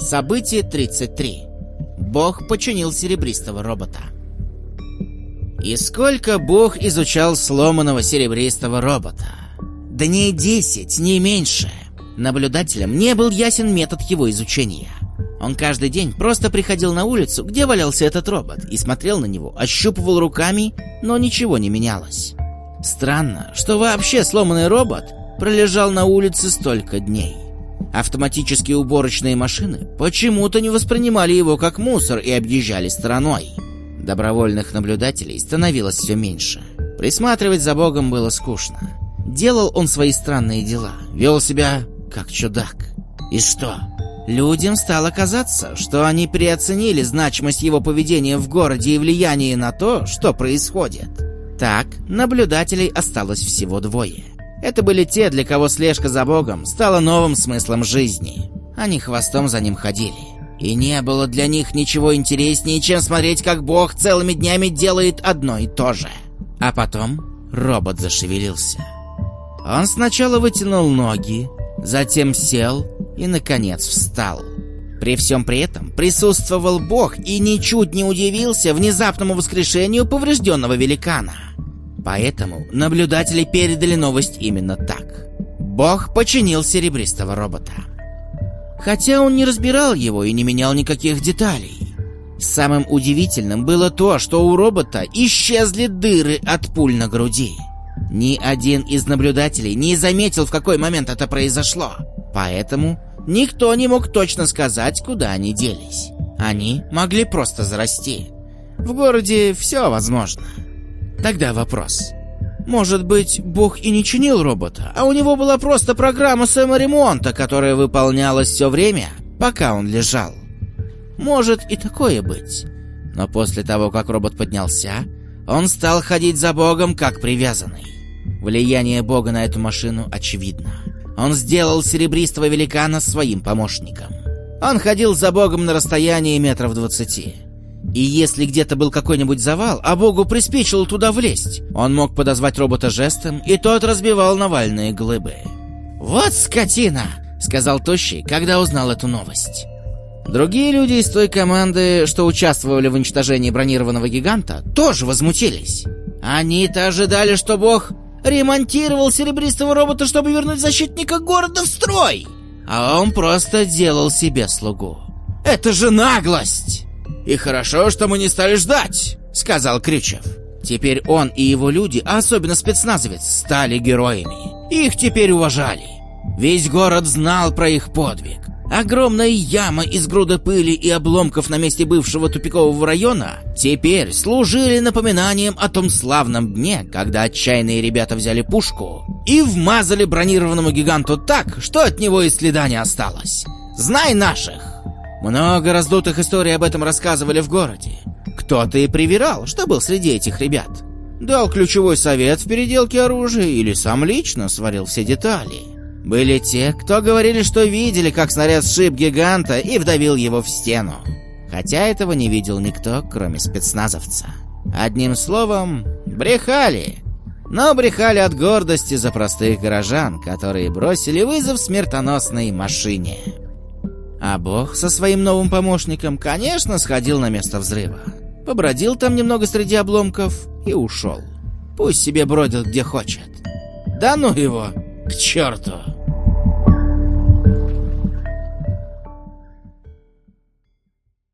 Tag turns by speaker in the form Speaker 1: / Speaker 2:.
Speaker 1: Событие 33. Бог починил серебристого робота. И сколько Бог изучал сломанного серебристого робота? Дней десять, не меньше. Наблюдателям не был ясен метод его изучения. Он каждый день просто приходил на улицу, где валялся этот робот, и смотрел на него, ощупывал руками, но ничего не менялось. Странно, что вообще сломанный робот пролежал на улице столько дней. Автоматические уборочные машины почему-то не воспринимали его как мусор и объезжали стороной. Добровольных наблюдателей становилось все меньше. Присматривать за Богом было скучно. Делал он свои странные дела, вел себя как чудак. И что? Людям стало казаться, что они переоценили значимость его поведения в городе и влияние на то, что происходит. Так, наблюдателей осталось всего двое. Это были те, для кого слежка за Богом стала новым смыслом жизни. Они хвостом за ним ходили. И не было для них ничего интереснее, чем смотреть, как Бог целыми днями делает одно и то же. А потом робот зашевелился. Он сначала вытянул ноги, затем сел и, наконец, встал. При всем при этом присутствовал Бог и ничуть не удивился внезапному воскрешению поврежденного великана. Поэтому наблюдатели передали новость именно так. Бог починил серебристого робота. Хотя он не разбирал его и не менял никаких деталей. Самым удивительным было то, что у робота исчезли дыры от пуль на груди. Ни один из наблюдателей не заметил, в какой момент это произошло. Поэтому никто не мог точно сказать, куда они делись. Они могли просто зарасти. В городе все возможно. Тогда вопрос. Может быть, Бог и не чинил робота, а у него была просто программа саморемонта, которая выполнялась все время, пока он лежал. Может и такое быть. Но после того, как робот поднялся, он стал ходить за Богом как привязанный. Влияние Бога на эту машину очевидно. Он сделал серебристого великана своим помощником. Он ходил за Богом на расстоянии метров двадцати. И если где-то был какой-нибудь завал, а Богу приспичило туда влезть, он мог подозвать робота жестом, и тот разбивал навальные глыбы. «Вот скотина!» — сказал Тощий, когда узнал эту новость. Другие люди из той команды, что участвовали в уничтожении бронированного гиганта, тоже возмутились. Они-то ожидали, что Бог ремонтировал серебристого робота, чтобы вернуть защитника города в строй. А он просто делал себе слугу. Это же наглость! «И хорошо, что мы не стали ждать», — сказал Крючев. Теперь он и его люди, а особенно спецназовец, стали героями. Их теперь уважали. Весь город знал про их подвиг. Огромная яма из груда пыли и обломков на месте бывшего тупикового района теперь служили напоминанием о том славном дне, когда отчаянные ребята взяли пушку и вмазали бронированному гиганту так, что от него и следа не осталось. Знай наших! Много раздутых историй об этом рассказывали в городе. Кто-то и привирал, что был среди этих ребят. Дал ключевой совет в переделке оружия или сам лично сварил все детали. Были те, кто говорили, что видели, как снаряд сшиб гиганта и вдавил его в стену. Хотя этого не видел никто, кроме спецназовца. Одним словом, брехали. Но брехали от гордости за простых горожан, которые бросили вызов смертоносной машине. А Бог со своим новым помощником, конечно, сходил на место взрыва. Побродил там немного среди обломков и ушел. Пусть себе бродит где хочет. Да ну его, к черту!